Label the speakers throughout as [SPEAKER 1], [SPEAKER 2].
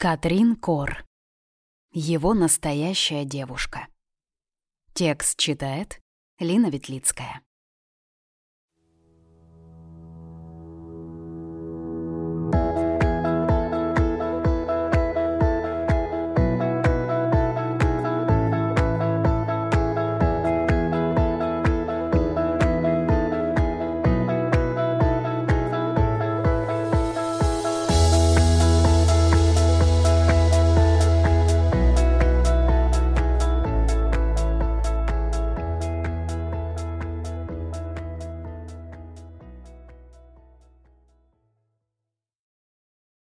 [SPEAKER 1] Катрин Кор. Его настоящая девушка. Текст читает Лина Ветлицкая.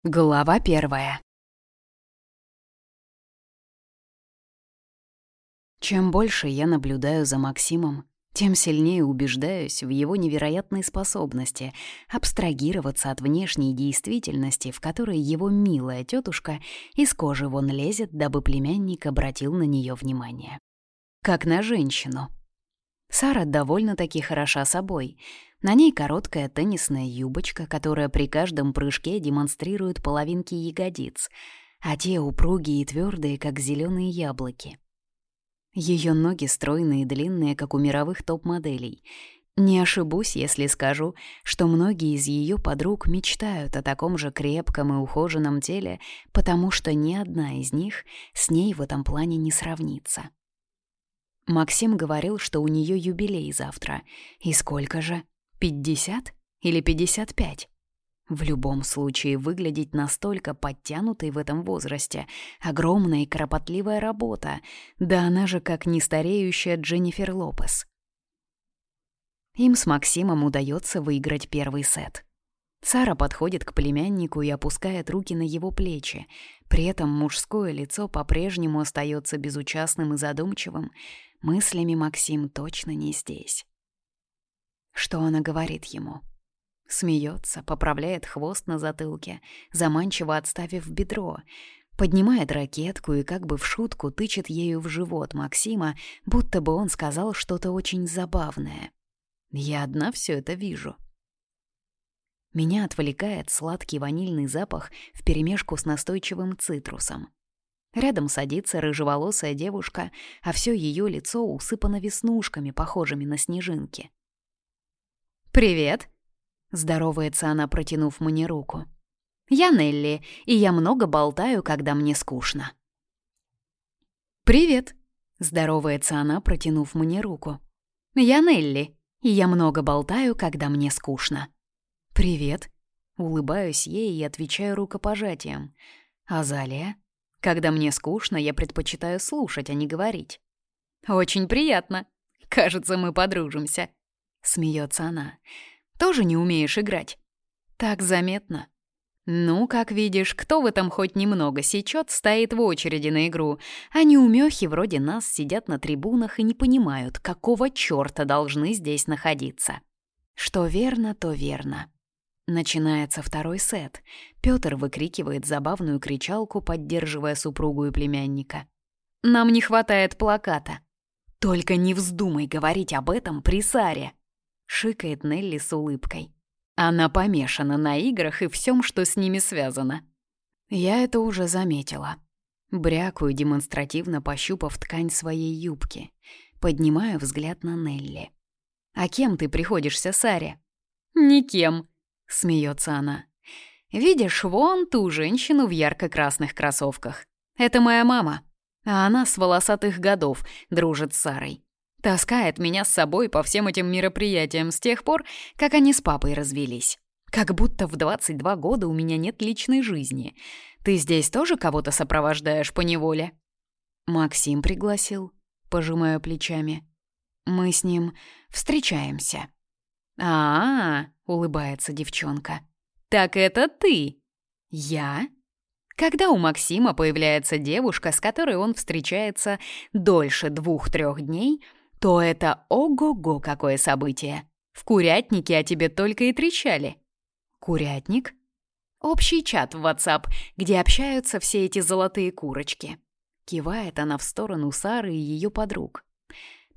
[SPEAKER 1] Глава первая. Чем больше я наблюдаю за Максимом, тем сильнее убеждаюсь в его невероятной способности абстрагироваться от внешней действительности, в которой его милая тетушка из кожи вон лезет, дабы племянник обратил на нее внимание. Как на женщину. Сара довольно-таки хороша собой, на ней короткая теннисная юбочка, которая при каждом прыжке демонстрирует половинки ягодиц, а те упругие и твердые, как зеленые яблоки. Ее ноги стройные и длинные, как у мировых топ-моделей. Не ошибусь, если скажу, что многие из ее подруг мечтают о таком же крепком и ухоженном теле, потому что ни одна из них с ней в этом плане не сравнится. Максим говорил, что у нее юбилей завтра. И сколько же? Пятьдесят или пятьдесят пять? В любом случае, выглядеть настолько подтянутой в этом возрасте — огромная и кропотливая работа, да она же как нестареющая Дженнифер Лопес. Им с Максимом удается выиграть первый сет. Сара подходит к племяннику и опускает руки на его плечи. При этом мужское лицо по-прежнему остается безучастным и задумчивым. Мыслями Максим точно не здесь. Что она говорит ему? Смеется, поправляет хвост на затылке, заманчиво отставив бедро, поднимает ракетку и как бы в шутку тычет ею в живот Максима, будто бы он сказал что-то очень забавное. Я одна все это вижу. Меня отвлекает сладкий ванильный запах вперемешку с настойчивым цитрусом. Рядом садится рыжеволосая девушка, а все ее лицо усыпано веснушками, похожими на снежинки. «Привет!» — здоровается она, протянув мне руку. «Я Нелли, и я много болтаю, когда мне скучно». «Привет!» — здоровается она, протянув мне руку. «Я Нелли, и я много болтаю, когда мне скучно». «Привет!» — улыбаюсь ей и отвечаю рукопожатием. «Азалия?» Когда мне скучно, я предпочитаю слушать, а не говорить. «Очень приятно. Кажется, мы подружимся», Смеется она. «Тоже не умеешь играть?» «Так заметно». «Ну, как видишь, кто в этом хоть немного сечет, стоит в очереди на игру, а неумехи вроде нас сидят на трибунах и не понимают, какого чёрта должны здесь находиться». Что верно, то верно. Начинается второй сет. Пётр выкрикивает забавную кричалку, поддерживая супругу и племянника. «Нам не хватает плаката». «Только не вздумай говорить об этом при Саре», — шикает Нелли с улыбкой. Она помешана на играх и всем, что с ними связано. Я это уже заметила. Брякую, демонстративно пощупав ткань своей юбки. Поднимаю взгляд на Нелли. «А кем ты приходишься Саре?» «Никем», — смеется она. «Видишь вон ту женщину в ярко-красных кроссовках? Это моя мама, а она с волосатых годов дружит с Сарой. Таскает меня с собой по всем этим мероприятиям с тех пор, как они с папой развелись. Как будто в 22 года у меня нет личной жизни. Ты здесь тоже кого-то сопровождаешь по неволе? Максим пригласил, пожимая плечами. Мы с ним встречаемся. А, -а, -а улыбается девчонка. Так это ты? Я? Когда у Максима появляется девушка, с которой он встречается дольше двух-трех дней, то это ого-го какое событие. В курятнике о тебе только и трещали. Курятник? Общий чат в WhatsApp, где общаются все эти золотые курочки. Кивает она в сторону Сары и ее подруг.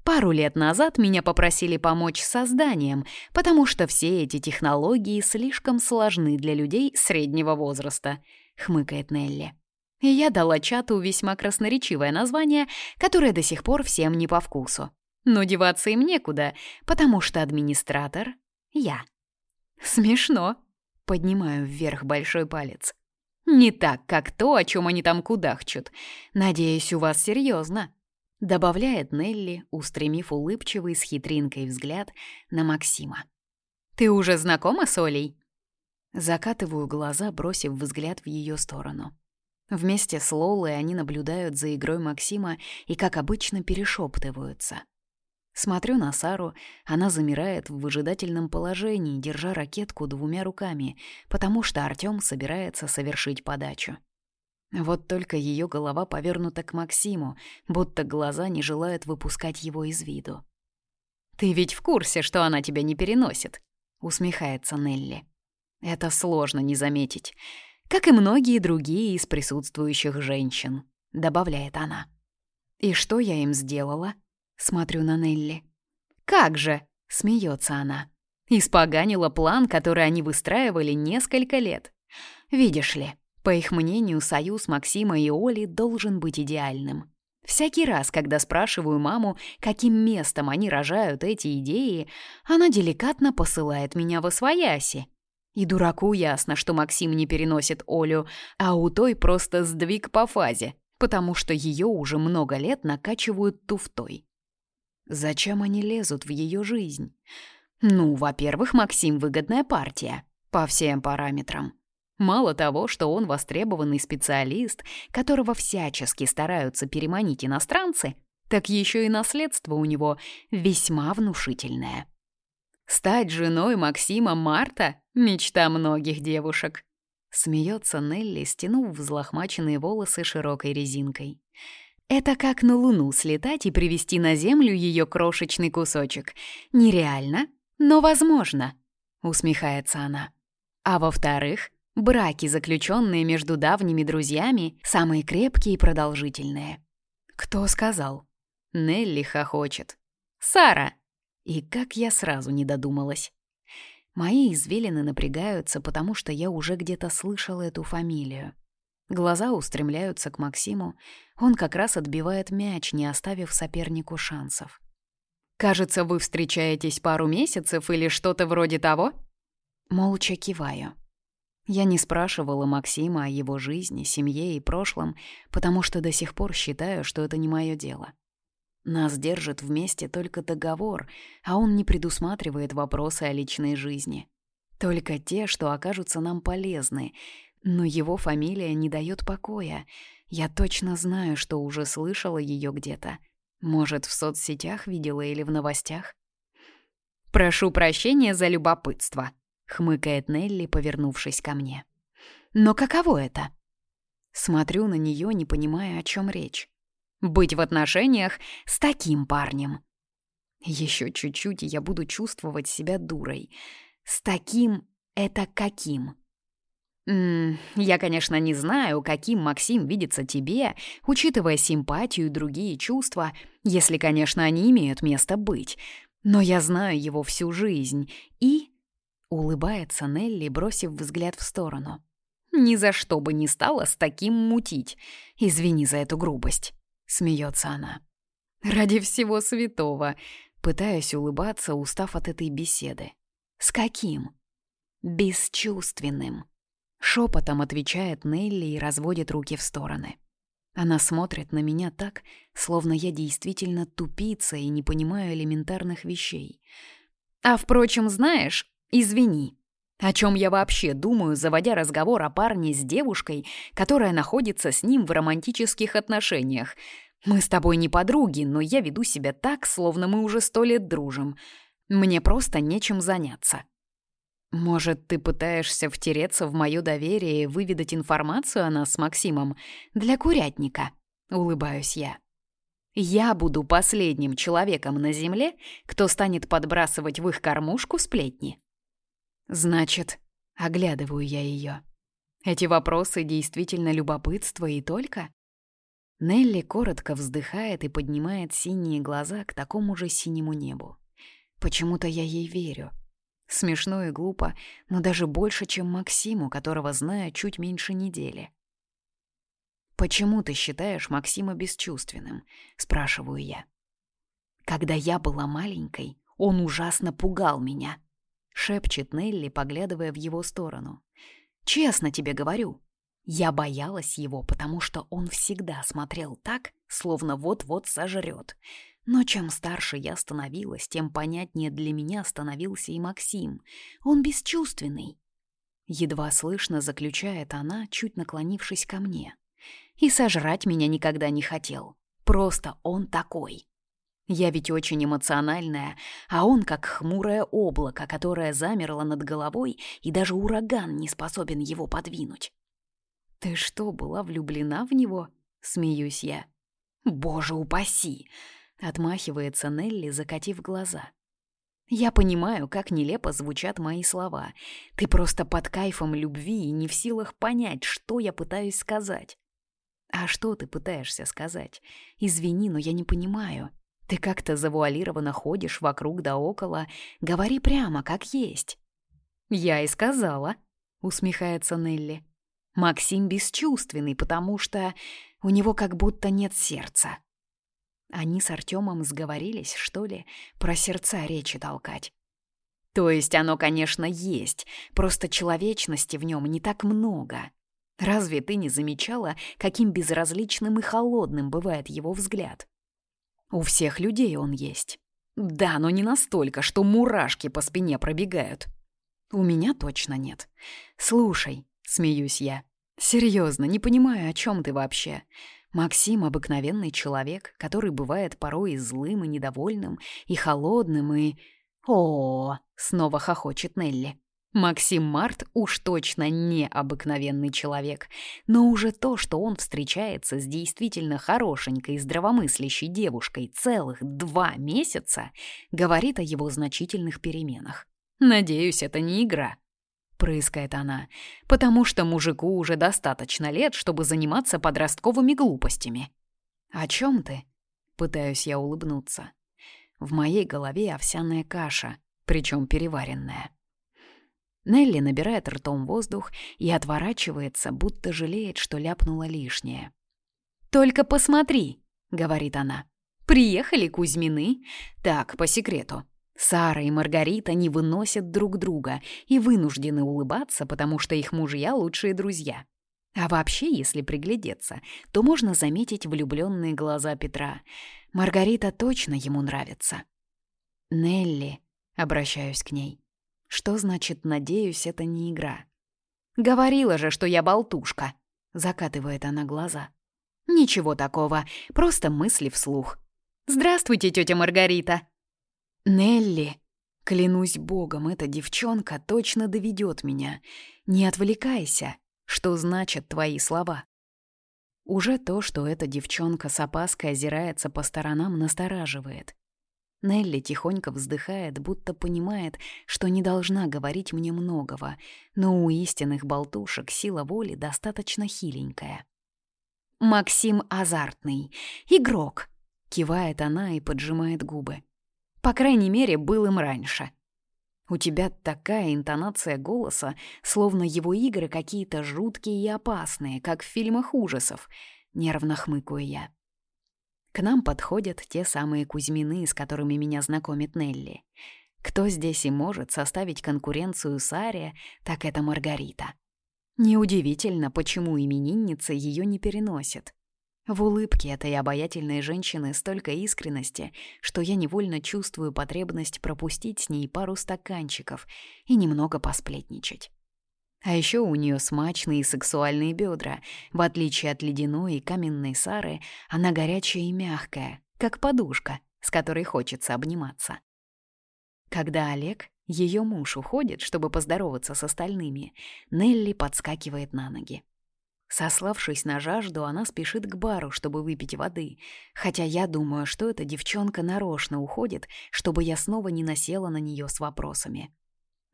[SPEAKER 1] Пару лет назад меня попросили помочь с созданием, потому что все эти технологии слишком сложны для людей среднего возраста, хмыкает Нелли. И я дала чату весьма красноречивое название, которое до сих пор всем не по вкусу. Но деваться им некуда, потому что администратор — я. Смешно. Поднимаю вверх большой палец. Не так, как то, о чем они там кудахчут. Надеюсь, у вас серьезно. Добавляет Нелли, устремив улыбчивый с хитринкой взгляд на Максима. «Ты уже знакома с Олей?» Закатываю глаза, бросив взгляд в ее сторону. Вместе с Лолой они наблюдают за игрой Максима и, как обычно, перешептываются. Смотрю на Сару, она замирает в выжидательном положении, держа ракетку двумя руками, потому что Артём собирается совершить подачу. Вот только ее голова повернута к Максиму, будто глаза не желают выпускать его из виду. «Ты ведь в курсе, что она тебя не переносит?» — усмехается Нелли. «Это сложно не заметить, как и многие другие из присутствующих женщин», — добавляет она. «И что я им сделала?» — смотрю на Нелли. «Как же!» — смеется она. «Испоганила план, который они выстраивали несколько лет. Видишь ли, по их мнению, союз Максима и Оли должен быть идеальным. Всякий раз, когда спрашиваю маму, каким местом они рожают эти идеи, она деликатно посылает меня во свояси. И дураку ясно, что Максим не переносит Олю, а у той просто сдвиг по фазе, потому что ее уже много лет накачивают туфтой. Зачем они лезут в ее жизнь? Ну, во-первых, Максим выгодная партия, по всем параметрам. Мало того, что он востребованный специалист, которого всячески стараются переманить иностранцы, так еще и наследство у него весьма внушительное. Стать женой Максима Марта — мечта многих девушек. Смеется Нелли, стянув взлохмаченные волосы широкой резинкой. Это как на Луну слетать и привезти на Землю ее крошечный кусочек. Нереально, но возможно, усмехается она. А во-вторых, Браки, заключенные между давними друзьями, самые крепкие и продолжительные. Кто сказал? Нелли хохочет. Сара! И как я сразу не додумалась. Мои извилины напрягаются, потому что я уже где-то слышала эту фамилию. Глаза устремляются к Максиму. Он как раз отбивает мяч, не оставив сопернику шансов. «Кажется, вы встречаетесь пару месяцев или что-то вроде того?» Молча киваю. Я не спрашивала Максима о его жизни, семье и прошлом, потому что до сих пор считаю, что это не мое дело. Нас держит вместе только договор, а он не предусматривает вопросы о личной жизни. Только те, что окажутся нам полезны. Но его фамилия не дает покоя. Я точно знаю, что уже слышала ее где-то. Может, в соцсетях видела или в новостях? «Прошу прощения за любопытство», хмыкает Нелли, повернувшись ко мне. Но каково это? Смотрю на нее, не понимая, о чем речь. Быть в отношениях с таким парнем. Еще чуть-чуть, и я буду чувствовать себя дурой. С таким — это каким? М -м, я, конечно, не знаю, каким Максим видится тебе, учитывая симпатию и другие чувства, если, конечно, они имеют место быть. Но я знаю его всю жизнь и Улыбается Нелли, бросив взгляд в сторону. «Ни за что бы не стала с таким мутить. Извини за эту грубость», — смеется она. «Ради всего святого», — пытаюсь улыбаться, устав от этой беседы. «С каким?» «Бесчувственным», — шепотом отвечает Нелли и разводит руки в стороны. Она смотрит на меня так, словно я действительно тупица и не понимаю элементарных вещей. «А впрочем, знаешь, Извини. О чем я вообще думаю, заводя разговор о парне с девушкой, которая находится с ним в романтических отношениях? Мы с тобой не подруги, но я веду себя так, словно мы уже сто лет дружим. Мне просто нечем заняться. Может, ты пытаешься втереться в мое доверие и выведать информацию о нас с Максимом для курятника? Улыбаюсь я. Я буду последним человеком на Земле, кто станет подбрасывать в их кормушку сплетни. Значит, оглядываю я ее. Эти вопросы действительно любопытство и только? Нелли коротко вздыхает и поднимает синие глаза к такому же синему небу. Почему-то я ей верю. Смешно и глупо, но даже больше, чем Максиму, которого знаю чуть меньше недели. «Почему ты считаешь Максима бесчувственным?» — спрашиваю я. «Когда я была маленькой, он ужасно пугал меня», — шепчет Нелли, поглядывая в его сторону. «Честно тебе говорю, я боялась его, потому что он всегда смотрел так, словно вот-вот сожрет. Но чем старше я становилась, тем понятнее для меня становился и Максим. Он бесчувственный. Едва слышно заключает она, чуть наклонившись ко мне. И сожрать меня никогда не хотел. Просто он такой. Я ведь очень эмоциональная, а он как хмурое облако, которое замерло над головой, и даже ураган не способен его подвинуть. «Ты что, была влюблена в него?» — смеюсь я. «Боже упаси!» — отмахивается Нелли, закатив глаза. «Я понимаю, как нелепо звучат мои слова. Ты просто под кайфом любви и не в силах понять, что я пытаюсь сказать». «А что ты пытаешься сказать? Извини, но я не понимаю. Ты как-то завуалированно ходишь вокруг да около. Говори прямо, как есть». «Я и сказала», — усмехается Нелли. Максим бесчувственный, потому что у него как будто нет сердца. Они с Артемом сговорились, что ли, про сердца речи толкать. То есть оно, конечно, есть, просто человечности в нем не так много. Разве ты не замечала, каким безразличным и холодным бывает его взгляд? У всех людей он есть. Да, но не настолько, что мурашки по спине пробегают. У меня точно нет. Слушай, смеюсь я, Серьезно, не понимаю, о чем ты вообще. Максим — обыкновенный человек, который бывает порой и злым, и недовольным, и холодным, и... О, -о, -о снова хохочет Нелли. Максим Март уж точно не обыкновенный человек, но уже то, что он встречается с действительно хорошенькой и здравомыслящей девушкой целых два месяца, говорит о его значительных переменах. Надеюсь, это не игра. — прыскает она, «потому что мужику уже достаточно лет, чтобы заниматься подростковыми глупостями». «О чем ты?» — пытаюсь я улыбнуться. В моей голове овсяная каша, причем переваренная. Нелли набирает ртом воздух и отворачивается, будто жалеет, что ляпнула лишнее. «Только посмотри», — говорит она. «Приехали Кузьмины. Так, по секрету. Сара и Маргарита не выносят друг друга и вынуждены улыбаться, потому что их мужья — лучшие друзья. А вообще, если приглядеться, то можно заметить влюбленные глаза Петра. Маргарита точно ему нравится. «Нелли», — обращаюсь к ней, — «что значит «надеюсь» — это не игра?» «Говорила же, что я болтушка», — закатывает она глаза. «Ничего такого, просто мысли вслух». «Здравствуйте, тетя Маргарита», «Нелли!» Клянусь богом, эта девчонка точно доведет меня. Не отвлекайся. Что значат твои слова? Уже то, что эта девчонка с опаской озирается по сторонам, настораживает. Нелли тихонько вздыхает, будто понимает, что не должна говорить мне многого, но у истинных болтушек сила воли достаточно хиленькая. «Максим азартный. Игрок!» — кивает она и поджимает губы. По крайней мере, был им раньше. У тебя такая интонация голоса, словно его игры какие-то жуткие и опасные, как в фильмах ужасов. Нервно хмыкаю я. К нам подходят те самые Кузьмины, с которыми меня знакомит Нелли. Кто здесь и может составить конкуренцию Саре, так это Маргарита. Неудивительно, почему именинница ее не переносит. В улыбке этой обаятельной женщины столько искренности, что я невольно чувствую потребность пропустить с ней пару стаканчиков и немного посплетничать. А еще у нее смачные сексуальные бедра. В отличие от ледяной и каменной Сары, она горячая и мягкая, как подушка, с которой хочется обниматься. Когда Олег, ее муж, уходит, чтобы поздороваться с остальными, Нелли подскакивает на ноги. Сославшись на жажду, она спешит к бару, чтобы выпить воды, хотя я думаю, что эта девчонка нарочно уходит, чтобы я снова не насела на нее с вопросами.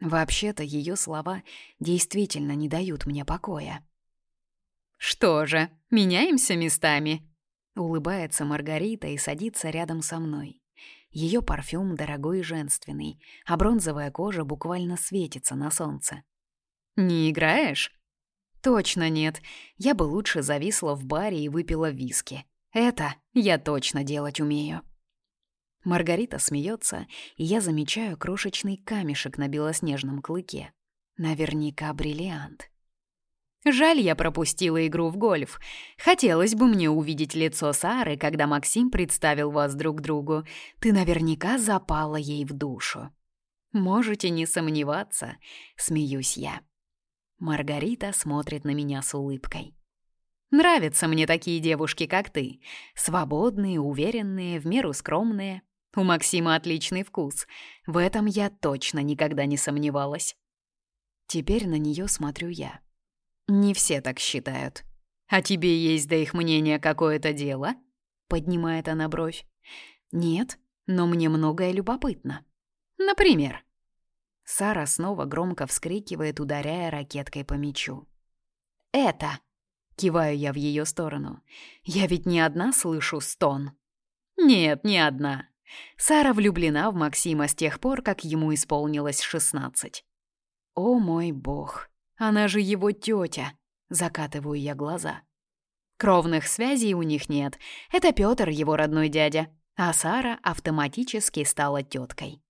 [SPEAKER 1] Вообще-то ее слова действительно не дают мне покоя. «Что же, меняемся местами?» Улыбается Маргарита и садится рядом со мной. Ее парфюм дорогой и женственный, а бронзовая кожа буквально светится на солнце. «Не играешь?» Точно нет. Я бы лучше зависла в баре и выпила виски. Это я точно делать умею. Маргарита смеется, и я замечаю крошечный камешек на белоснежном клыке. Наверняка бриллиант. Жаль, я пропустила игру в гольф. Хотелось бы мне увидеть лицо Сары, когда Максим представил вас друг другу. Ты наверняка запала ей в душу. Можете не сомневаться, смеюсь я. Маргарита смотрит на меня с улыбкой. Нравятся мне такие девушки, как ты. Свободные, уверенные, в меру скромные. У Максима отличный вкус. В этом я точно никогда не сомневалась. Теперь на нее смотрю я. Не все так считают. А тебе есть до их мнения какое-то дело? Поднимает она бровь. Нет, но мне многое любопытно. Например, Сара снова громко вскрикивает, ударяя ракеткой по мячу. «Это!» — киваю я в ее сторону. «Я ведь не одна слышу стон». «Нет, не одна. Сара влюблена в Максима с тех пор, как ему исполнилось шестнадцать». «О мой бог! Она же его тетя!» — закатываю я глаза. Кровных связей у них нет. Это Петр, его родной дядя, а Сара автоматически стала теткой.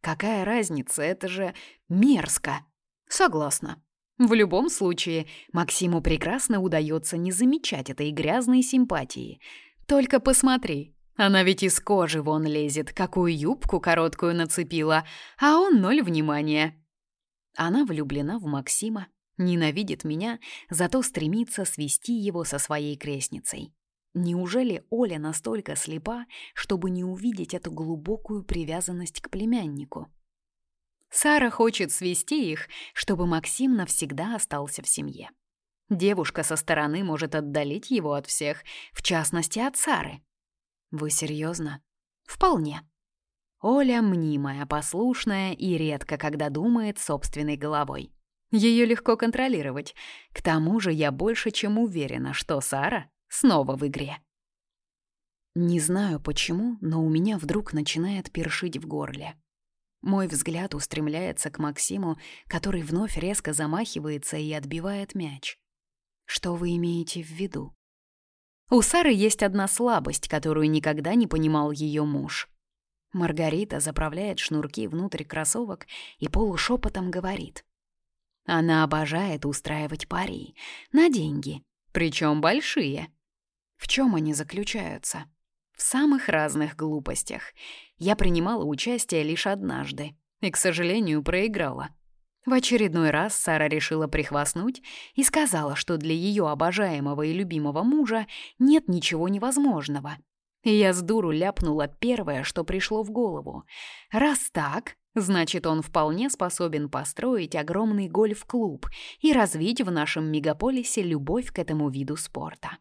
[SPEAKER 1] Какая разница, это же мерзко. Согласна. В любом случае, Максиму прекрасно удается не замечать этой грязной симпатии. Только посмотри, она ведь из кожи вон лезет, какую юбку короткую нацепила, а он ноль внимания. Она влюблена в Максима, ненавидит меня, зато стремится свести его со своей крестницей. Неужели Оля настолько слепа, чтобы не увидеть эту глубокую привязанность к племяннику? Сара хочет свести их, чтобы Максим навсегда остался в семье. Девушка со стороны может отдалить его от всех, в частности от Сары. Вы серьезно? Вполне. Оля мнимая, послушная и редко когда думает собственной головой. Ее легко контролировать. К тому же я больше чем уверена, что Сара снова в игре. Не знаю почему, но у меня вдруг начинает першить в горле. Мой взгляд устремляется к Максиму, который вновь резко замахивается и отбивает мяч. Что вы имеете в виду? У Сары есть одна слабость, которую никогда не понимал ее муж. Маргарита заправляет шнурки внутрь кроссовок и полушепотом говорит. Она обожает устраивать пари на деньги, причем большие. В чем они заключаются? В самых разных глупостях. Я принимала участие лишь однажды и, к сожалению, проиграла. В очередной раз Сара решила прихвастнуть и сказала, что для ее обожаемого и любимого мужа нет ничего невозможного. И я с дуру ляпнула первое, что пришло в голову. Раз так, значит, он вполне способен построить огромный гольф-клуб и развить в нашем мегаполисе любовь к этому виду спорта.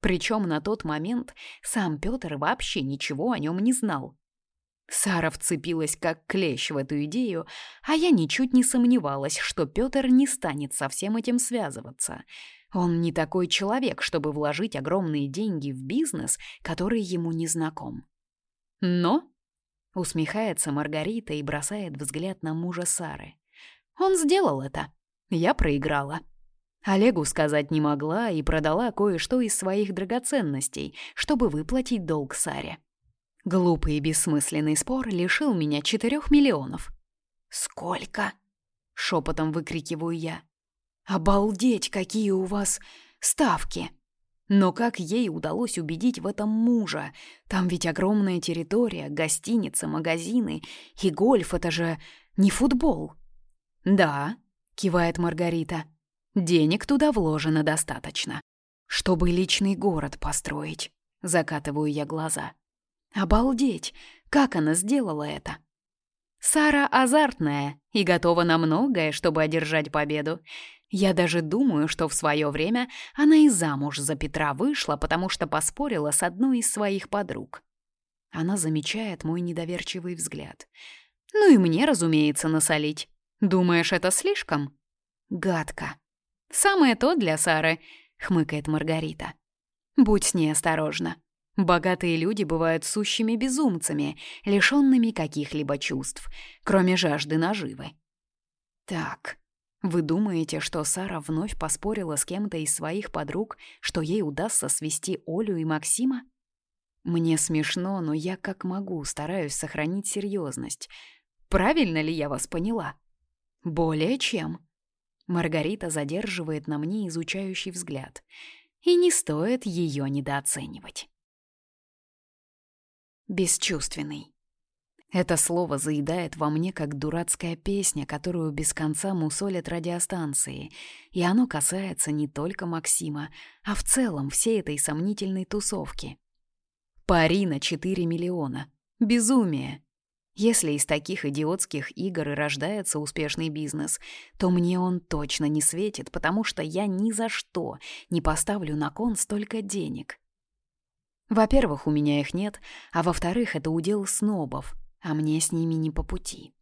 [SPEAKER 1] Причем на тот момент сам Петр вообще ничего о нем не знал. Сара вцепилась как клещ в эту идею, а я ничуть не сомневалась, что Петр не станет со всем этим связываться. Он не такой человек, чтобы вложить огромные деньги в бизнес, который ему не знаком. Но, усмехается Маргарита и бросает взгляд на мужа Сары. Он сделал это. Я проиграла. Олегу сказать не могла и продала кое-что из своих драгоценностей, чтобы выплатить долг Саре. Глупый и бессмысленный спор лишил меня четырех миллионов. «Сколько?» — шепотом выкрикиваю я. «Обалдеть, какие у вас ставки!» Но как ей удалось убедить в этом мужа? Там ведь огромная территория, гостиница, магазины. И гольф — это же не футбол. «Да», — кивает Маргарита, — Денег туда вложено достаточно. Чтобы личный город построить. Закатываю я глаза. Обалдеть, как она сделала это? Сара азартная и готова на многое, чтобы одержать победу. Я даже думаю, что в свое время она и замуж за Петра вышла, потому что поспорила с одной из своих подруг. Она замечает мой недоверчивый взгляд. Ну и мне, разумеется, насолить. Думаешь, это слишком? Гадко. «Самое то для Сары», — хмыкает Маргарита. «Будь с ней осторожна. Богатые люди бывают сущими безумцами, лишёнными каких-либо чувств, кроме жажды наживы». «Так», Вы думаете, что Сара вновь поспорила с кем-то из своих подруг, что ей удастся свести Олю и Максима? Мне смешно, но я как могу стараюсь сохранить серьезность. Правильно ли я вас поняла? Более чем. Маргарита задерживает на мне изучающий взгляд. И не стоит ее недооценивать. Бесчувственный. Это слово заедает во мне, как дурацкая песня, которую без конца мусолят радиостанции. И оно касается не только Максима, а в целом всей этой сомнительной тусовки. Пари на 4 миллиона. Безумие. Если из таких идиотских игр и рождается успешный бизнес, то мне он точно не светит, потому что я ни за что не поставлю на кон столько денег. Во-первых, у меня их нет, а во-вторых, это удел снобов, а мне с ними не по пути.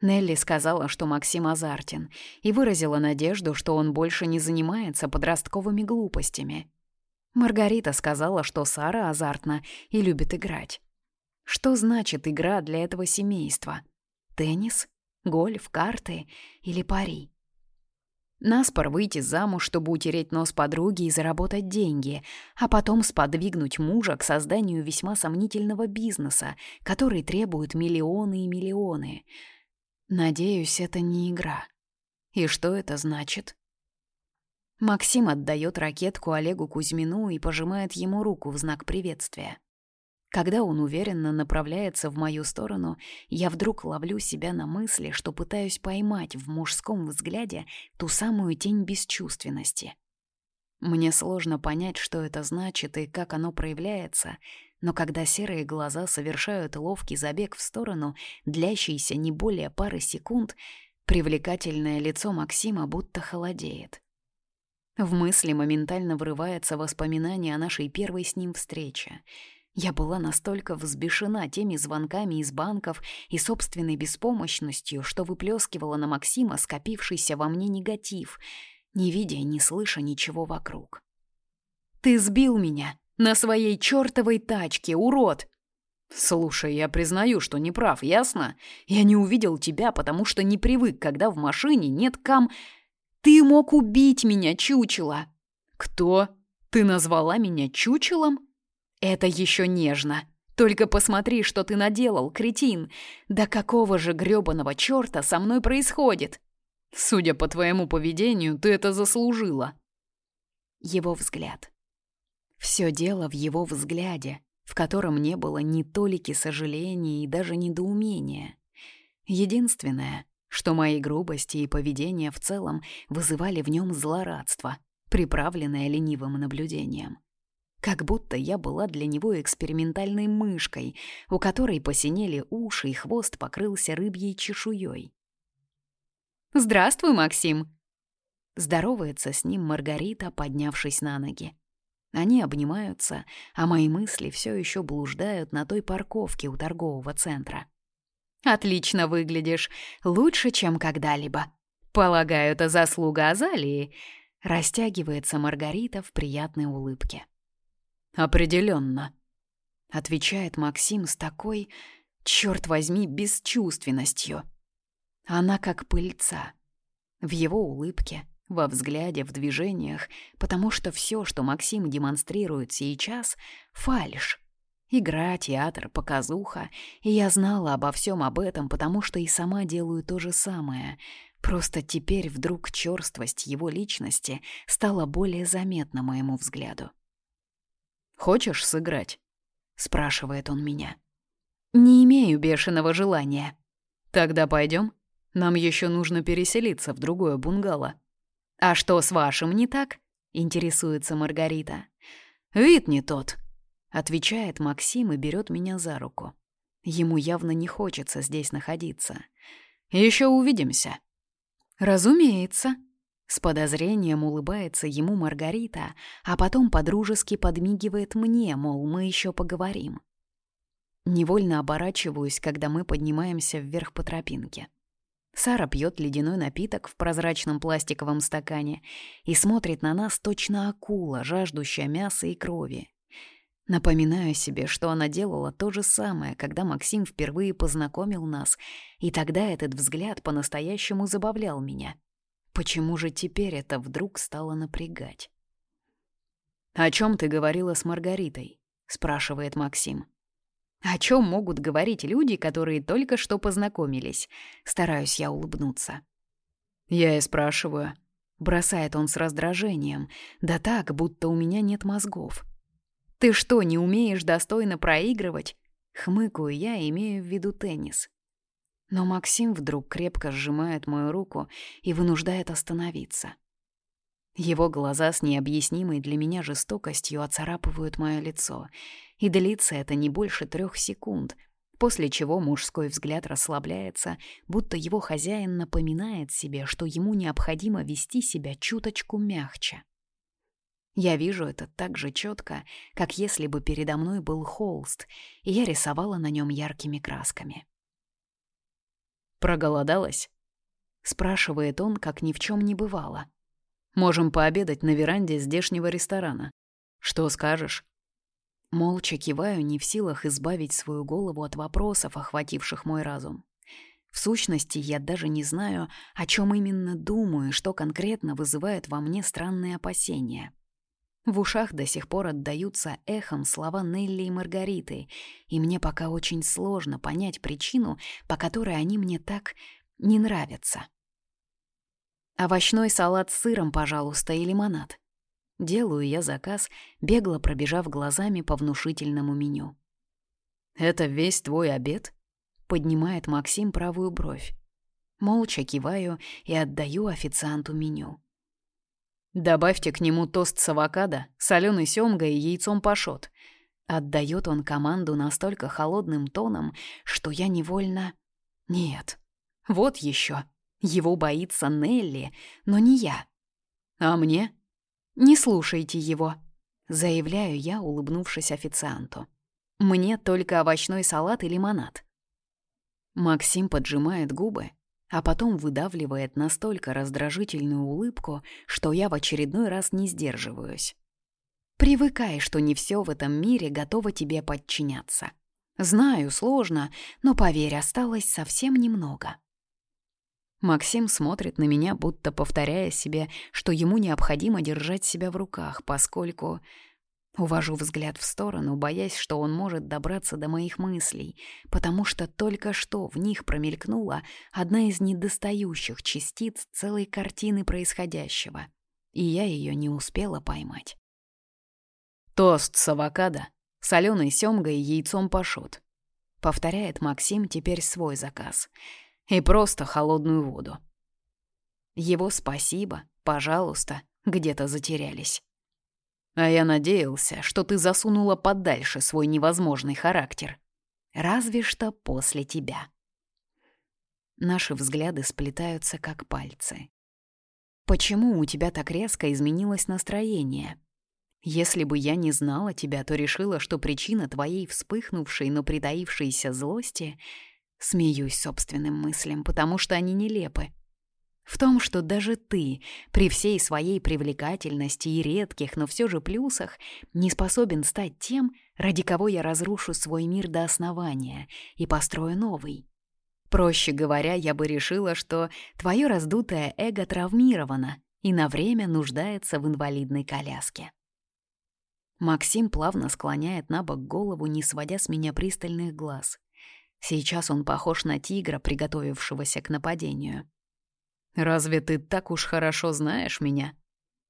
[SPEAKER 1] Нелли сказала, что Максим азартен, и выразила надежду, что он больше не занимается подростковыми глупостями. Маргарита сказала, что Сара азартна и любит играть. Что значит игра для этого семейства? Теннис? Гольф? Карты? Или пари? Наспор выйти замуж, чтобы утереть нос подруги и заработать деньги, а потом сподвигнуть мужа к созданию весьма сомнительного бизнеса, который требует миллионы и миллионы. Надеюсь, это не игра. И что это значит? Максим отдает ракетку Олегу Кузьмину и пожимает ему руку в знак приветствия. Когда он уверенно направляется в мою сторону, я вдруг ловлю себя на мысли, что пытаюсь поймать в мужском взгляде ту самую тень бесчувственности. Мне сложно понять, что это значит и как оно проявляется, но когда серые глаза совершают ловкий забег в сторону, длящийся не более пары секунд, привлекательное лицо Максима будто холодеет. В мысли моментально врывается воспоминание о нашей первой с ним встрече. Я была настолько взбешена теми звонками из банков и собственной беспомощностью, что выплескивала на Максима скопившийся во мне негатив, не видя и не слыша ничего вокруг. «Ты сбил меня! На своей чертовой тачке, урод!» «Слушай, я признаю, что не прав, ясно? Я не увидел тебя, потому что не привык, когда в машине нет кам...» Ты мог убить меня, чучело!» «Кто? Ты назвала меня чучелом?» «Это еще нежно. Только посмотри, что ты наделал, кретин. Да какого же грёбаного чёрта со мной происходит?» «Судя по твоему поведению, ты это заслужила». Его взгляд. Все дело в его взгляде, в котором не было ни толики сожаления и даже недоумения. Единственное, что мои грубости и поведение в целом вызывали в нем злорадство, приправленное ленивым наблюдением. Как будто я была для него экспериментальной мышкой, у которой посинели уши и хвост покрылся рыбьей чешуей. «Здравствуй, Максим!» Здоровается с ним Маргарита, поднявшись на ноги. Они обнимаются, а мои мысли все еще блуждают на той парковке у торгового центра. Отлично выглядишь, лучше, чем когда-либо. Полагаю, это заслуга Азалии. Растягивается Маргарита в приятной улыбке. Определенно, отвечает Максим с такой, черт возьми, бесчувственностью. Она как пыльца. В его улыбке, во взгляде, в движениях, потому что все, что Максим демонстрирует сейчас, — фальшь. Игра, театр, показуха. И я знала обо всем об этом, потому что и сама делаю то же самое. Просто теперь вдруг черствость его личности стала более заметна моему взгляду. «Хочешь сыграть?» — спрашивает он меня. «Не имею бешеного желания». «Тогда пойдем. Нам еще нужно переселиться в другое бунгало». «А что с вашим не так?» — интересуется Маргарита. «Вид не тот», Отвечает Максим и берет меня за руку. Ему явно не хочется здесь находиться. Еще увидимся. Разумеется. С подозрением улыбается ему Маргарита, а потом подружески подмигивает мне, мол, мы еще поговорим. Невольно оборачиваюсь, когда мы поднимаемся вверх по тропинке. Сара пьет ледяной напиток в прозрачном пластиковом стакане и смотрит на нас точно акула, жаждущая мяса и крови. Напоминаю себе, что она делала то же самое, когда Максим впервые познакомил нас, и тогда этот взгляд по-настоящему забавлял меня. Почему же теперь это вдруг стало напрягать? «О чем ты говорила с Маргаритой?» — спрашивает Максим. «О чем могут говорить люди, которые только что познакомились?» Стараюсь я улыбнуться. «Я и спрашиваю». Бросает он с раздражением, да так, будто у меня нет мозгов. «Ты что, не умеешь достойно проигрывать?» Хмыкаю я, имею в виду теннис. Но Максим вдруг крепко сжимает мою руку и вынуждает остановиться. Его глаза с необъяснимой для меня жестокостью оцарапывают мое лицо, и длится это не больше трех секунд, после чего мужской взгляд расслабляется, будто его хозяин напоминает себе, что ему необходимо вести себя чуточку мягче. Я вижу это так же четко, как если бы передо мной был холст, и я рисовала на нем яркими красками. «Проголодалась?» — спрашивает он, как ни в чем не бывало. «Можем пообедать на веранде здешнего ресторана. Что скажешь?» Молча киваю, не в силах избавить свою голову от вопросов, охвативших мой разум. В сущности, я даже не знаю, о чем именно думаю, что конкретно вызывает во мне странные опасения. В ушах до сих пор отдаются эхом слова Нелли и Маргариты, и мне пока очень сложно понять причину, по которой они мне так не нравятся. Овощной салат с сыром, пожалуйста, и лимонад. Делаю я заказ, бегло пробежав глазами по внушительному меню. «Это весь твой обед?» — поднимает Максим правую бровь. Молча киваю и отдаю официанту меню. Добавьте к нему тост с авокадо, соленой семгой и яйцом пашот. Отдает он команду настолько холодным тоном, что я невольно... Нет, вот еще. Его боится Нелли, но не я. А мне? Не слушайте его, заявляю я, улыбнувшись официанту. Мне только овощной салат и лимонад. Максим поджимает губы, а потом выдавливает настолько раздражительную улыбку, что я в очередной раз не сдерживаюсь. Привыкай, что не все в этом мире готово тебе подчиняться. Знаю, сложно, но поверь, осталось совсем немного. Максим смотрит на меня, будто повторяя себе, что ему необходимо держать себя в руках, поскольку Увожу взгляд в сторону, боясь, что он может добраться до моих мыслей, потому что только что в них промелькнула одна из недостающих частиц целой картины происходящего, и я ее не успела поймать. «Тост с авокадо, соленой семгой и яйцом пашот», — повторяет Максим теперь свой заказ, и просто холодную воду. Его спасибо, пожалуйста, где-то затерялись. А я надеялся, что ты засунула подальше свой невозможный характер. Разве что после тебя. Наши взгляды сплетаются, как пальцы. Почему у тебя так резко изменилось настроение? Если бы я не знала тебя, то решила, что причина твоей вспыхнувшей, но притаившейся злости... Смеюсь собственным мыслям, потому что они нелепы. В том, что даже ты, при всей своей привлекательности и редких, но все же плюсах, не способен стать тем, ради кого я разрушу свой мир до основания и построю новый. Проще говоря, я бы решила, что твое раздутое эго травмировано и на время нуждается в инвалидной коляске. Максим плавно склоняет на бок голову, не сводя с меня пристальных глаз. Сейчас он похож на тигра, приготовившегося к нападению. «Разве ты так уж хорошо знаешь меня?»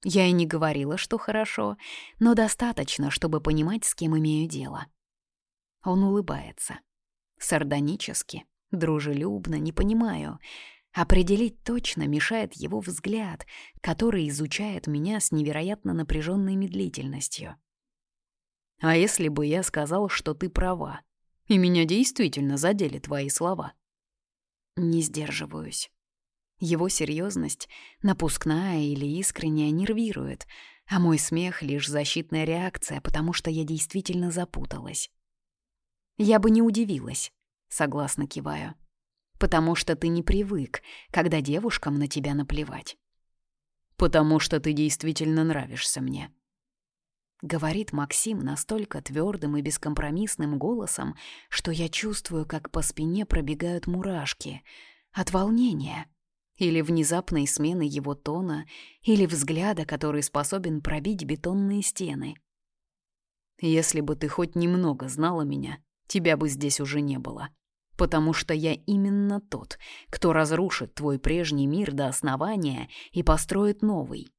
[SPEAKER 1] Я и не говорила, что хорошо, но достаточно, чтобы понимать, с кем имею дело. Он улыбается. Сардонически, дружелюбно, не понимаю. Определить точно мешает его взгляд, который изучает меня с невероятно напряженной медлительностью. А если бы я сказал, что ты права, и меня действительно задели твои слова? Не сдерживаюсь. Его серьезность, напускная или искренняя, нервирует, а мой смех — лишь защитная реакция, потому что я действительно запуталась. «Я бы не удивилась», — согласно киваю, «потому что ты не привык, когда девушкам на тебя наплевать». «Потому что ты действительно нравишься мне». — говорит Максим настолько твердым и бескомпромиссным голосом, что я чувствую, как по спине пробегают мурашки. От волнения. Или внезапной смены его тона, или взгляда, который способен пробить бетонные стены. «Если бы ты хоть немного знала меня, тебя бы здесь уже не было. Потому что я именно тот, кто разрушит твой прежний мир до основания и построит новый.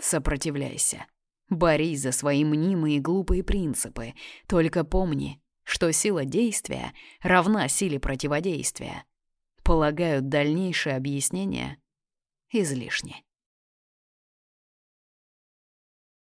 [SPEAKER 1] Сопротивляйся. Борись за свои мнимые глупые принципы. Только помни, что сила действия равна силе противодействия. Полагаю, дальнейшее объяснение излишне.